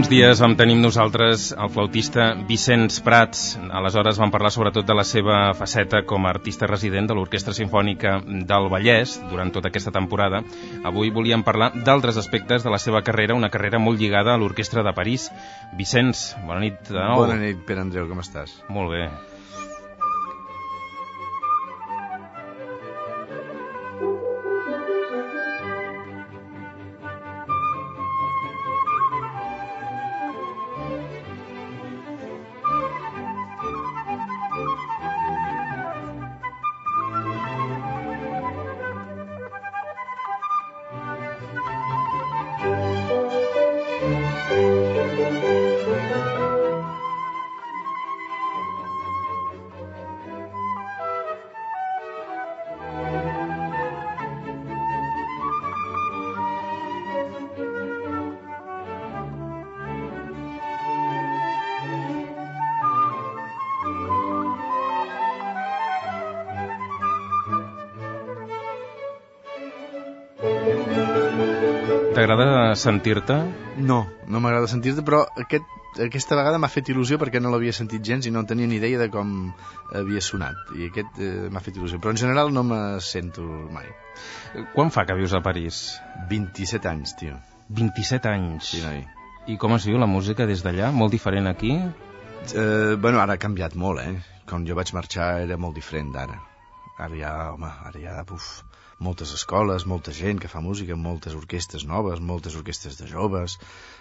Uns dies vam tenir amb nosaltres el flautista Vicenç Prats. Aleshores vam parlar sobretot de la seva faceta com a artista resident de l'Orquestra Simfònica del Vallès durant tota aquesta temporada. Avui volíem parlar d'altres aspectes de la seva carrera, una carrera molt lligada a l'Orquestra de París. Vicenç, bona nit de nou. Bona nit, Pere Andreu, com estàs? Molt bé. Sentir-te? No, no m'agrada sentir-te, però aquest, aquesta vegada m'ha fet il·lusió perquè no l'havia sentit gens i no tenia ni idea de com havia sonat. I aquest eh, m'ha fet il·lusió. Però en general no me sento mai. Quan fa que vius a París? 27 anys, tio. 27 anys. Sí, noi. I com es viu la música des d'allà? Molt diferent aquí? Eh, bueno, ara ha canviat molt, eh? Quan jo vaig marxar era molt diferent d'ara. Ara ja, home, ara ja, buf, moltes escoles, molta gent que fa música, moltes orquestres noves, moltes orquestres de joves,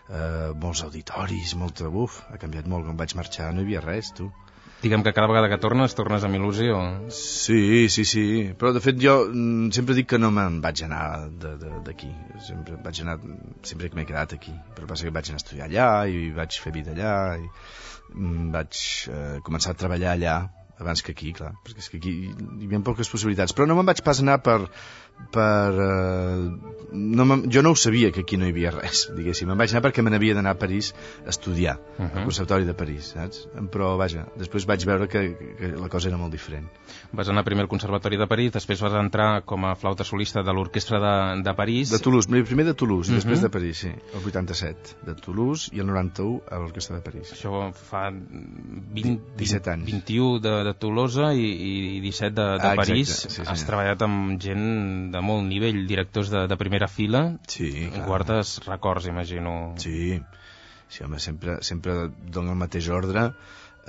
eh, molts auditoris, molta... Uf, ha canviat molt. Quan vaig marxar no hi havia res, tu. Diguem que cada vegada que tornes, tornes amb il·lusió. Sí, sí, sí. Però, de fet, jo mm, sempre dic que no me'n vaig anar d'aquí. Sempre vaig anar... Sempre que m'he quedat aquí. Però passa que vaig anar a estudiar allà i vaig fer vida allà i mm, vaig eh, començar a treballar allà abans que aquí, clar, perquè és que aquí hi havia poques possibilitats. Però no me'n vaig pas anar per... per eh, no jo no ho sabia que aquí no hi havia res, diguéssim. Me'n vaig anar perquè me n'havia d'anar a París a estudiar, uh -huh. al Conservatori de París, saps? Però, vaja, després vaig veure que, que la cosa era molt diferent. Vas anar primer al Conservatori de París, després vas entrar com a flauta solista de l'Orquestra de, de París. De Toulouse, primer de Toulouse i Mhm. després de París, sí. El 87 de Toulouse i el 91 a l'Orquestra de París. Això fa 20, 17 anys. 21 de, de Tolosa i, i 17 de, de Ah, exacte, París. sí, sí. Has treballat amb gent de molt nivell, directors de, de primera fila. Sí, clar. Guardes records, imagino. Sí, sí home, sempre, sempre dono el mateix ordre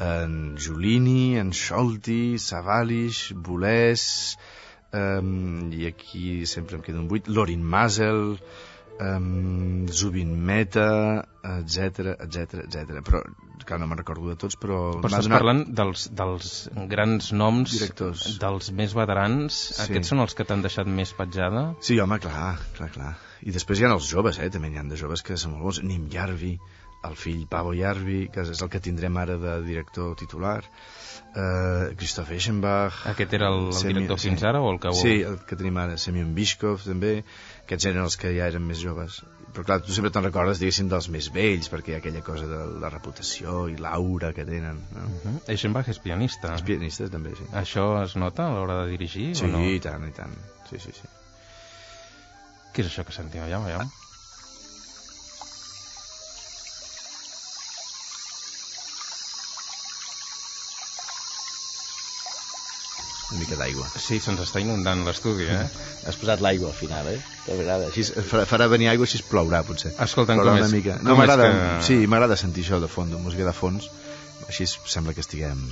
en Giulini, en Scholti, Savalich, Bolès, um, i aquí sempre em queda un buit, Lorin Masel, um, Zubin Meta, etc etc etc. Però, clar, no me'n recordo de tots, però... Però estàs donat- parlant dels, dels grans noms, Directors. dels més veterans. Sí. Aquests són els que t'han deixat més petjada? Sí, home, clar, clar, clar. I després hi ha els joves, eh? També n'hi ha de joves que són molt bons. Nim Yarvi, el fill Pavo Yarvi, que és el que tindrem ara de director titular. Uh, Christoph Eschenbach... Aquest era el, el Semi- director sí. fins ara o el que... Sí, el que tenim ara, Semyon Bishkov, també. Aquests eren els que ja eren més joves. Però clar, tu sempre te'n recordes, diguéssim, dels més vells, perquè hi ha aquella cosa de la reputació i l'aura que tenen. No? Uh -huh. Eichenbach és pianista. Els pianistes també, sí. Això es nota a l'hora de dirigir Sí, o no? i tant, i tant. Sí, sí, sí. Què és això que sentim allà? allà? Una mica d'aigua. Sí, se'ns està inundant l'estudi, eh? Has posat l'aigua al final, eh? De vegades. Així farà, farà venir aigua, així es plourà, potser. Escolta'm, Plourà com una és? mica. No, m'agrada... que- Sí, m'agrada sentir això de fons, música de fons. Així sembla que estiguem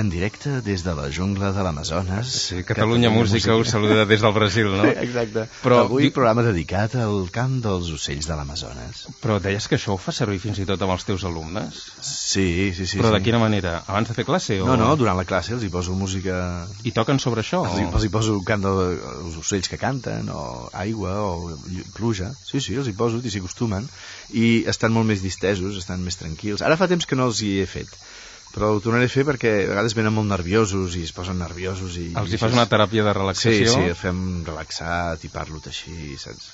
en directe des de la jungla de l'Amazones. Sí, Catalunya Música us saluda des del Brasil, no? Exacte. Però avui di- programa dedicat al cant dels ocells de l'Amazones. Però deies que això ho fa servir fins i tot amb els teus alumnes? Sí, sí, sí. Però de sí. quina manera? Abans de fer classe? O... No, no, durant la classe els hi poso música... I toquen sobre això? Els, hi- els hi poso cant dels ocells que canten, o aigua, o pluja. Sí, sí, els hi poso i s'hi acostumen. I estan molt més distesos, estan més tranquils. Ara fa temps que no els hi he fet, però ho tornaré a fer perquè a vegades venen molt nerviosos i es posen nerviosos. I, Els hi fas una teràpia de Sí, relaxació? sí, el fem relaxat i parlo així, saps?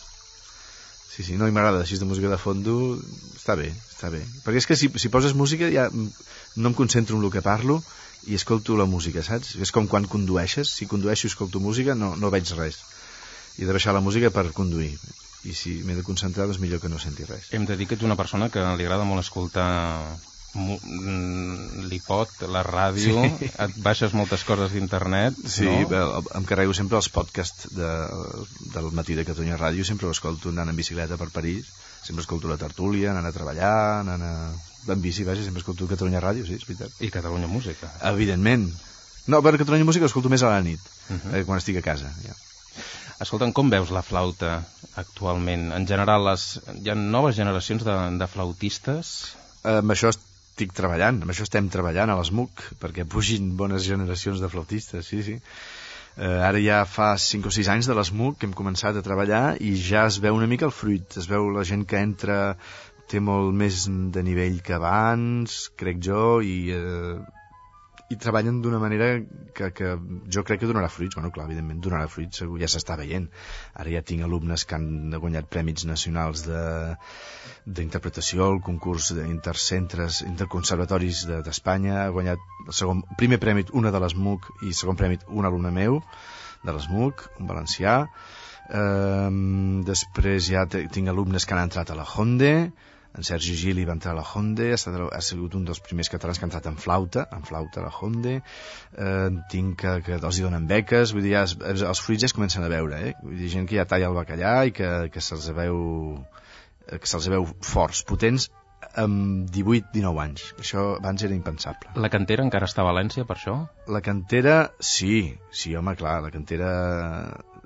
Sí, sí, no, i m'agrada així de música de fondo, està bé, està bé. Perquè és que si, si poses música ja no em concentro en el que parlo i escolto la música, saps? És com quan condueixes, si condueixo i escolto música no, no veig res. I he de baixar la música per conduir. i si m'he de concentrar doncs millor que no senti res Hem de dir que ets una persona que li agrada molt escoltar mm, l'ipod, la ràdio, sí. et baixes moltes coses d'internet, Sí, no? bé, em carrego sempre els podcasts de, del matí de Catalunya Ràdio, sempre l'escolto anant en bicicleta per París, sempre escolto la tertúlia, anant a treballar, anant a... en bici, vaja, sempre escolto Catalunya Ràdio, sí, és veritat. I Catalunya Música. Evidentment. No, per Catalunya Música l'escolto més a la nit, uh. -huh. eh, quan estic a casa. Ja. Escolta'm, com veus la flauta actualment? En general, les... hi ha noves generacions de, de flautistes? Eh, amb això estic treballant, amb això estem treballant a l'ESMUC, perquè pugin bones generacions de flautistes, sí, sí. Eh, ara ja fa 5 o 6 anys de l'ESMUC que hem començat a treballar i ja es veu una mica el fruit, es veu la gent que entra té molt més de nivell que abans, crec jo, i, eh, i treballen d'una manera que, que jo crec que donarà fruits. Bueno, clar, evidentment donarà fruits, segur, ja s'està veient. Ara ja tinc alumnes que han guanyat prèmits nacionals de d'interpretació, el concurs d'intercentres, interconservatoris de- d'Espanya, ha guanyat el segon, primer prèmit una de les MUC i segon prèmit un alumne meu de les MUC, un valencià. Um, després ja tinc alumnes que han entrat a la Honda, en Sergi Gili va entrar a la Honda, ha, estat, ha sigut un dels primers catalans que ha entrat en flauta, en flauta a la Honda, eh, tinc que, que els hi donen beques, vull dir, ja es, els, fruits ja es comencen a veure, eh? vull dir, gent que ja talla el bacallà i que, que se'ls veu eh, que se'ls veu forts, potents amb 18-19 anys. Això abans era impensable. La cantera encara està a València, per això? La cantera, sí, sí, home, clar, la cantera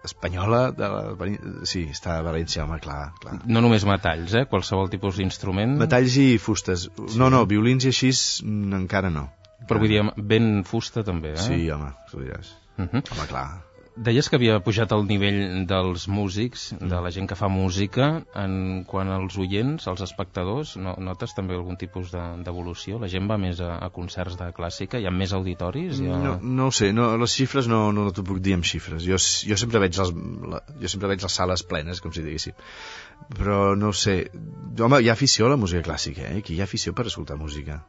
espanyola, de la, sí, està a València, home, clar, clar. No només metalls, eh? Qualsevol tipus d'instrument. Metalls i fustes. No, no, violins i així mm, encara no. Però vull dir, ben fusta també, eh? Sí, home, tu diràs. Uh -huh. Home, clar. Deies que havia pujat el nivell dels músics, de la gent que fa música, en quant als oients, als espectadors, no, notes també algun tipus de- d'evolució? La gent va més a, a concerts de clàssica? Hi ha més auditoris? Ha... No, no ho sé, no, les xifres no, no t'ho puc dir amb xifres. Jo, jo, sempre veig les, la, jo sempre veig les sales plenes, com si diguéssim. Però no ho sé. Home, hi ha afició a la música clàssica, eh? Aquí hi ha afició per escoltar música.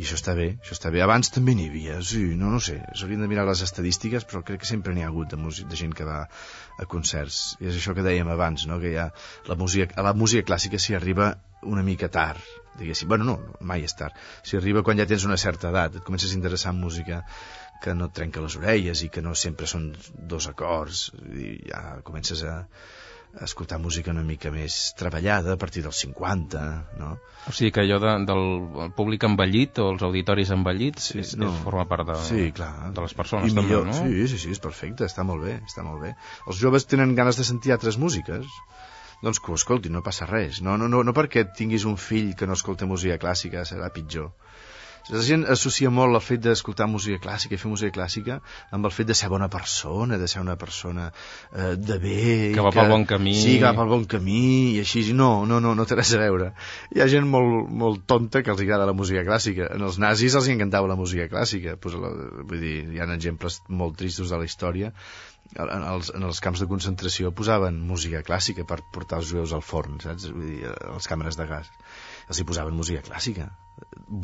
I això està bé, això està bé. Abans també n'hi havia, sí, no, no sé. S'haurien de mirar les estadístiques, però crec que sempre n'hi ha hagut de, músic, de gent que va a concerts. I és això que dèiem abans, no? que ha la música, a la música clàssica s'hi arriba una mica tard, diguéssim. Bueno, no, mai és tard. S'hi arriba quan ja tens una certa edat, et comences a interessar en música que no et trenca les orelles i que no sempre són dos acords i ja comences a escoltar música una mica més treballada a partir dels 50, no? O sigui que allò de, del públic envellit o els auditoris envellits sí, és, no. és, forma part de, Sí, clar. de les persones I també, millor, no? Sí, sí, sí, és perfecte, està molt bé, està molt bé. Els joves tenen ganes de sentir altres músiques, doncs que ho escoltin, no passa res. No, no, no, no perquè tinguis un fill que no escolta música clàssica serà pitjor. La gent associa molt el fet d'escoltar música clàssica i fer música clàssica amb el fet de ser bona persona, de ser una persona eh, de bé... Que va pel bon camí. Sí, que va pel bon camí i així. No, no, no, no té res a veure. Hi ha gent molt, molt tonta que els agrada la música clàssica. En els nazis els encantava la música clàssica. Pues, la, vull dir, hi ha exemples molt tristos de la història en els, en els camps de concentració posaven música clàssica per portar els jueus al forn, saps? Vull dir, a les càmeres de gas. Els hi posaven música clàssica.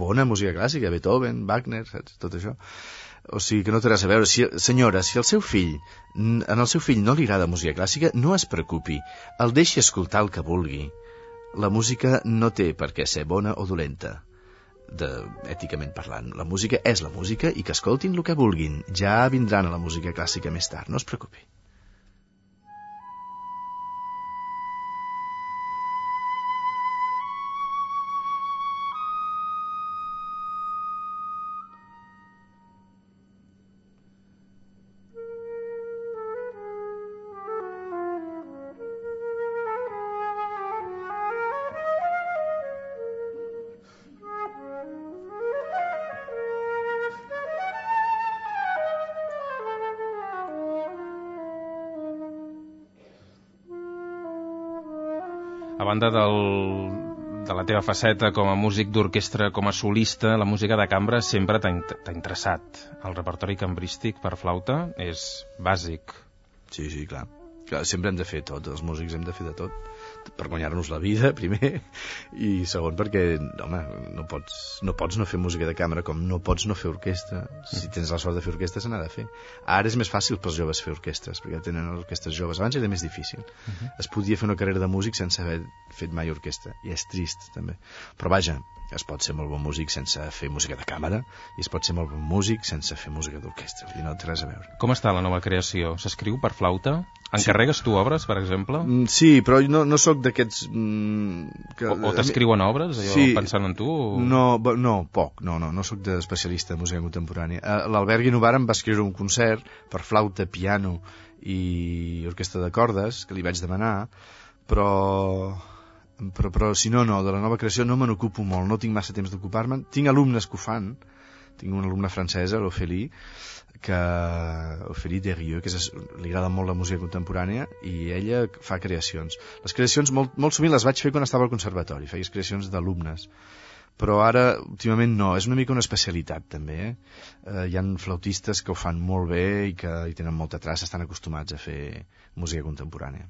Bona música clàssica, Beethoven, Wagner, saps? Tot això. O sigui que no té res a veure. Si, senyora, si el seu fill, en el seu fill no li agrada música clàssica, no es preocupi. El deixi escoltar el que vulgui. La música no té per què ser bona o dolenta de, èticament parlant. La música és la música i que escoltin el que vulguin. Ja vindran a la música clàssica més tard, no es preocupi. Banda del, de la teva faceta com a músic d'orquestra, com a solista, la música de cambra sempre t'ha int- t'ha interessat. El repertori cambrístic per flauta és bàsic. Sí, sí, clar. clar. Sempre hem de fer tot, els músics hem de fer de tot. Per guanyar-nos la vida, primer, i segon perquè, home, no pots, no pots no fer música de cambra com no pots no fer orquestra. Si tens la sort de fer orquestra, se n'ha de fer. Ara és més fàcil pels joves fer orquestres, perquè tenen orquestres joves. Abans era més difícil. Uh -huh. Es podia fer una carrera de músic sense haver fet mai orquestra, i és trist, també. Però vaja, es pot ser molt bon músic sense fer música de càmera i es pot ser molt bon músic sense fer música d'orquestra, i no té res a veure. Com està la nova creació? S'escriu per flauta? Encarregues sí. tu obres, per exemple? Mm, sí, però no, no sóc d'aquests... Mm, que... O, o t'escriuen obres, allò, sí. pensant en tu? O... No, no, poc, no, no, no sóc d'especialista en música contemporània. L'Albert Guinovara em va escriure un concert per flauta, piano i orquestra de cordes, que li vaig demanar, però però, però si no, no, de la nova creació no me n'ocupo molt, no tinc massa temps d'ocupar-me'n. Tinc alumnes que ho fan, tinc una alumna francesa, l'Ophélie, que Ophélie Derieux, que és, li agrada molt la música contemporània i ella fa creacions. Les creacions molt, molt sovint les vaig fer quan estava al conservatori, feies creacions d'alumnes però ara últimament no, és una mica una especialitat també, eh? eh hi han flautistes que ho fan molt bé i que hi tenen molta traça, estan acostumats a fer música contemporània.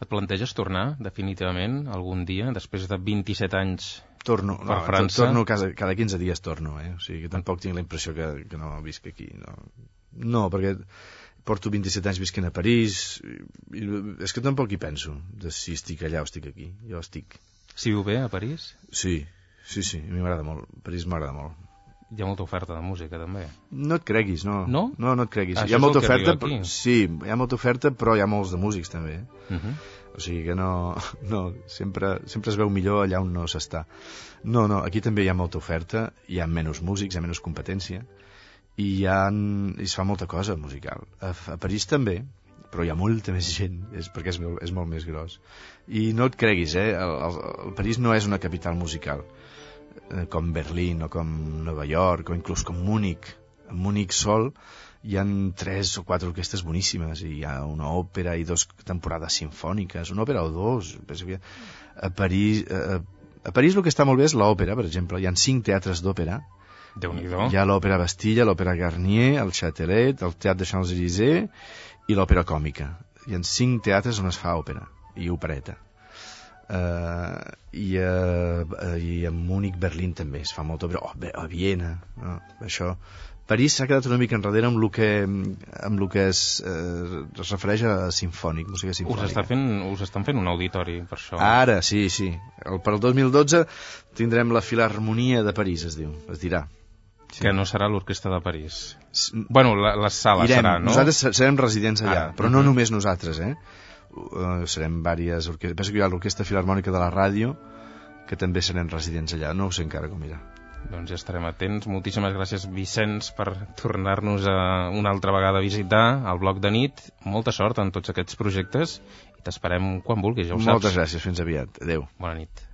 Et planteges tornar definitivament algun dia, després de 27 anys torno, per no, França? Torno cada, cada 15 dies torno, eh? O sigui, que tampoc tinc la impressió que, que no visc aquí. No, no perquè porto 27 anys visquent a París i, i és que tampoc hi penso de si estic allà o estic aquí. Jo estic. Si viu bé a París? Sí, sí, sí, a mi m'agrada molt. París m'agrada molt. Hi ha molta oferta de música, també. No et creguis, no. No? No, no et creguis. Ah, hi ha molta oferta, però, sí, hi ha molta oferta, però hi ha molts de músics, també. Uh -huh. O sigui que no, no sempre, sempre es veu millor allà on no s'està. No, no, aquí també hi ha molta oferta, hi ha menys músics, hi ha menys competència, i hi ha, i es fa molta cosa musical. A, a París també, però hi ha molta més gent, és, perquè és, és molt més gros. I no et creguis, eh? El, el, el París no és una capital musical eh, com Berlín o com Nova York o inclús com Múnich. En Múnich sol hi han tres o quatre orquestes boníssimes i hi ha una òpera i dos temporades sinfòniques, una òpera o dos. A París, a, a París el que està molt bé és l'òpera, per exemple. Hi han cinc teatres d'òpera. Hi ha l'òpera Bastilla, l'òpera Garnier, el Châtelet, el Teatre de Champs-Élysées i l'òpera còmica. Hi ha cinc teatres on es fa òpera i opereta uh, i, uh, i a Múnich, Berlín també es fa molt obra, oh, a Viena no? això París s'ha quedat una mica enrere amb el que, amb el que es, eh, es refereix a sinfònic, música sinfònica. Us, està fent, us estan fent un auditori per això. Ara, sí, sí. El, per el 2012 tindrem la Filarmonia de París, es diu, es dirà. Sí. Que no serà l'Orquestra de París. S bueno, la, la sala Irem, serà, no? Nosaltres serem residents allà, Ara, però no uh -huh. només nosaltres, eh? Uh, serem diverses orquestres. Penso que hi ha l'Orquestra Filarmònica de la Ràdio, que també serem residents allà. No ho sé encara com irà. Doncs ja estarem atents. Moltíssimes gràcies, Vicenç, per tornar-nos a una altra vegada a visitar al bloc de nit. Molta sort en tots aquests projectes i t'esperem quan vulguis, ja ho saps. Moltes gràcies, fins aviat. Adéu. Bona nit.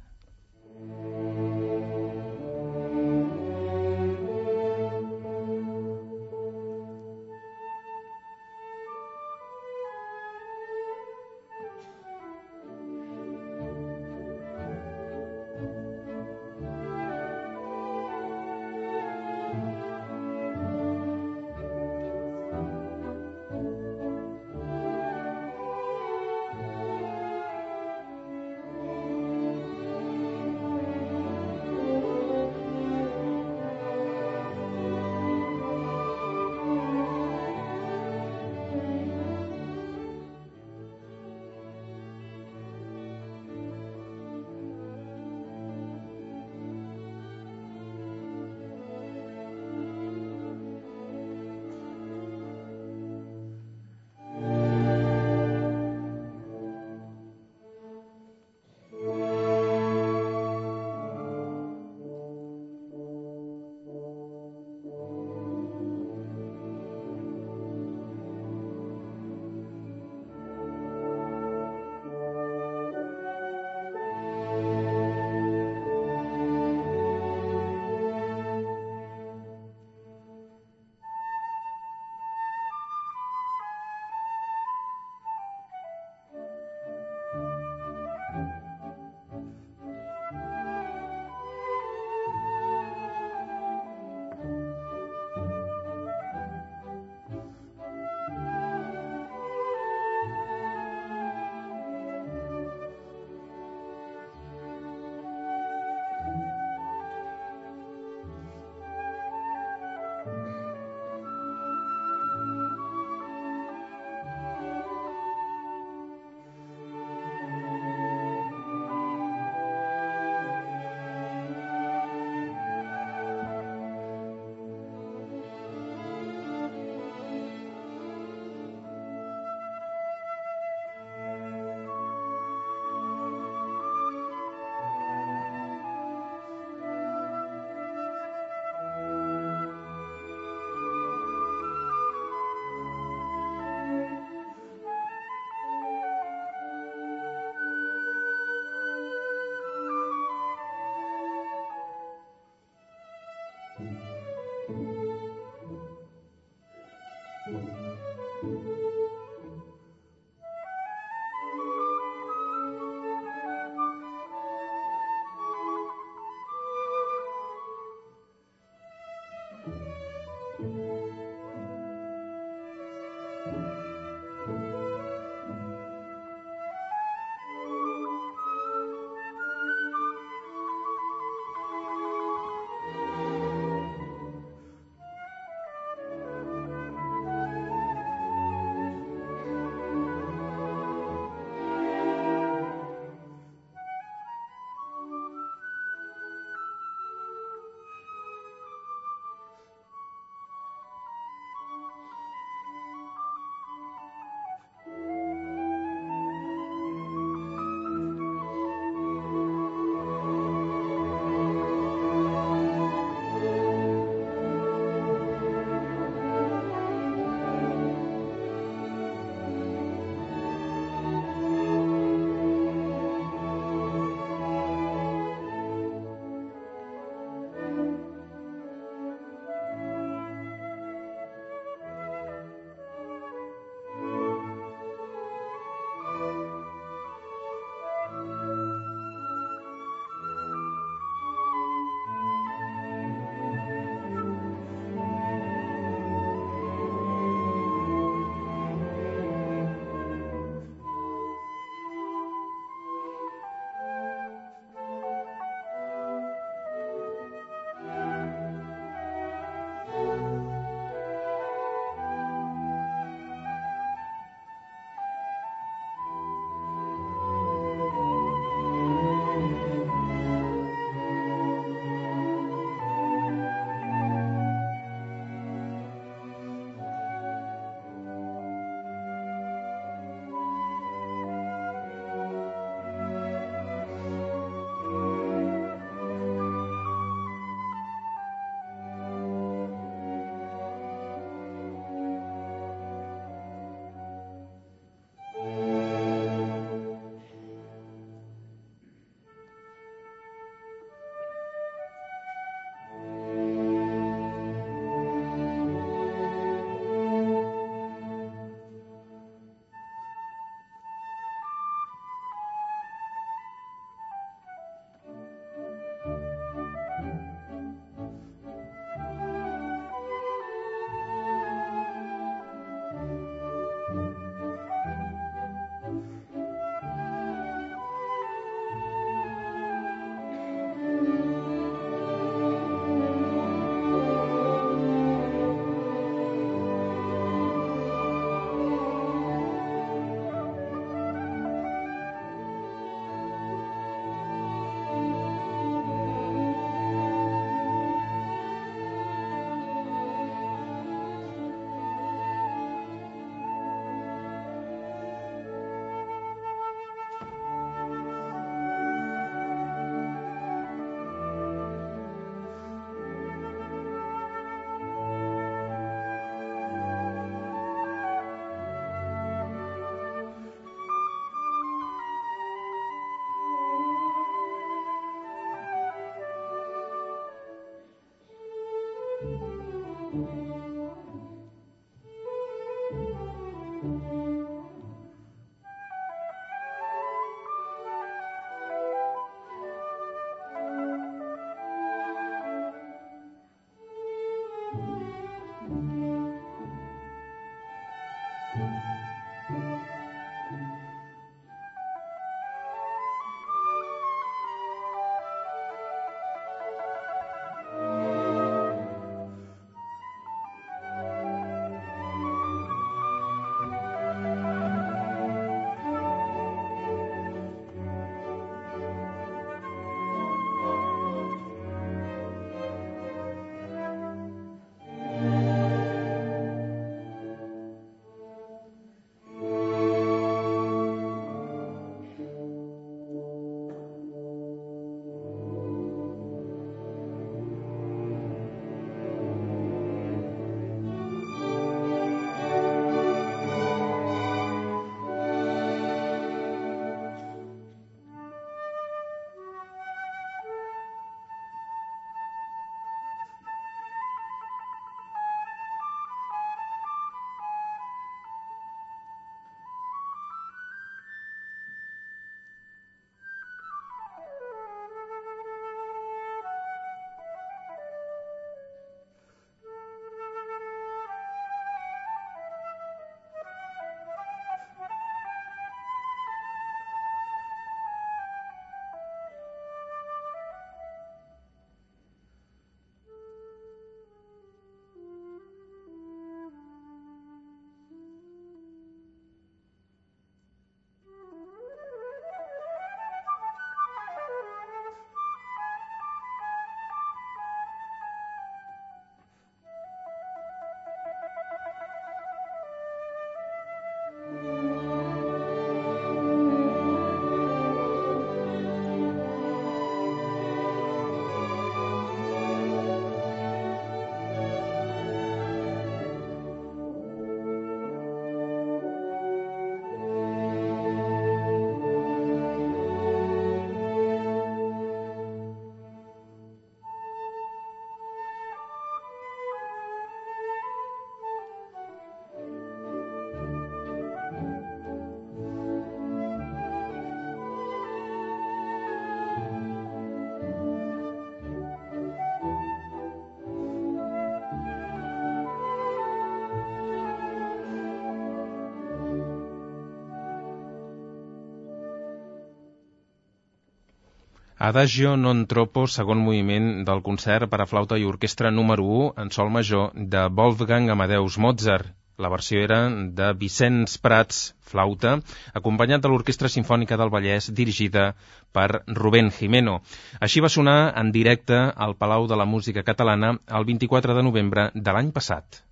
Adagio non troppo, segon moviment del concert per a flauta i orquestra número 1 en sol major de Wolfgang Amadeus Mozart. La versió era de Vicenç Prats, flauta, acompanyat de l'Orquestra Simfònica del Vallès, dirigida per Rubén Jimeno. Així va sonar en directe al Palau de la Música Catalana el 24 de novembre de l'any passat.